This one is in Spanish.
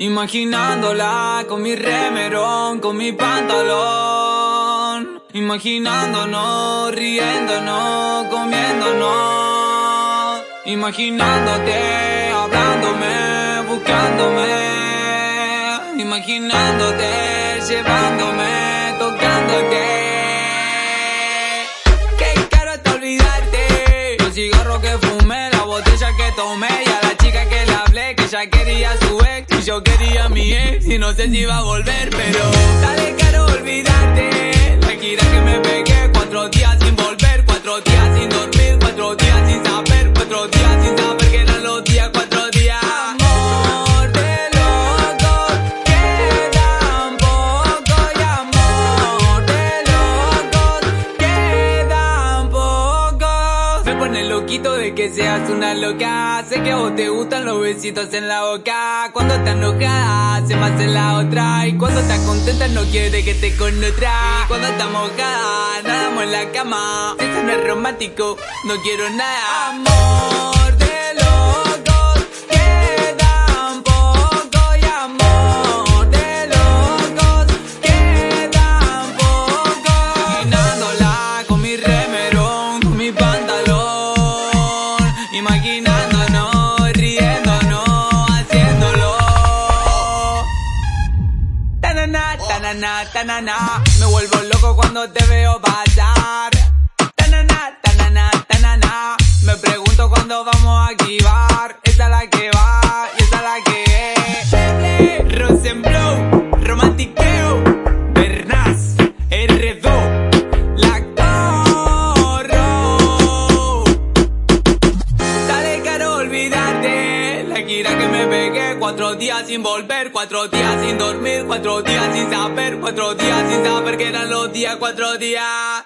Imaginándola con mi remerón, con mi pantalón. Imaginándonos, riéndonos, comiéndonos. Imaginándote, hablándome, buscándome. Imaginándote, llevándome, tocándote. Qué caro te olvidarte. Los cigarros que fumé, la botella que tomé ya quería su ex y yo quería mi ex y no sé si iba a volver, pero sale caro olvidarte. La gira que me pegué cuatro días sin volver, cuatro días sin dormir, cuatro días sin saber, cuatro días sin saber Loquito de que seas una loca. Sé que a vos te gustan los besitos en la boca. Cuando estás enojada, se me hace la otra. Y cuando estás contenta, no quiere que esté con cuando estás mojada, nadamos en la cama. Eso no es romántico, no quiero nada. Amor Imaginándonos, riéndonos, haciéndolo. Tanana, tanana, tanana. Me vuelvo loco cuando te veo pasar. Cuatro días sin volver Cuatro días sin dormir Cuatro días sin saber Cuatro días sin saber que eran los días Cuatro días